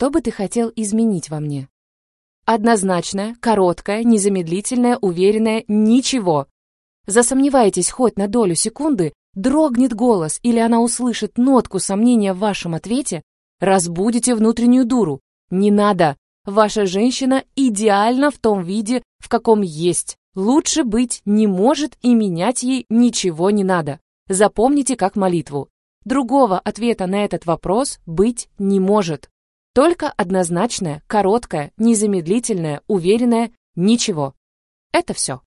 Что бы ты хотел изменить во мне? Однозначное, короткое, незамедлительное, уверенное «ничего». Засомневаетесь хоть на долю секунды, дрогнет голос или она услышит нотку сомнения в вашем ответе, разбудите внутреннюю дуру. Не надо. Ваша женщина идеальна в том виде, в каком есть. Лучше быть не может и менять ей ничего не надо. Запомните как молитву. Другого ответа на этот вопрос быть не может. Только однозначное, короткое, незамедлительное, уверенное «ничего». Это все.